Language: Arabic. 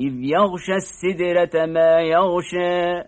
إذ يغشى السدرة ما يغشى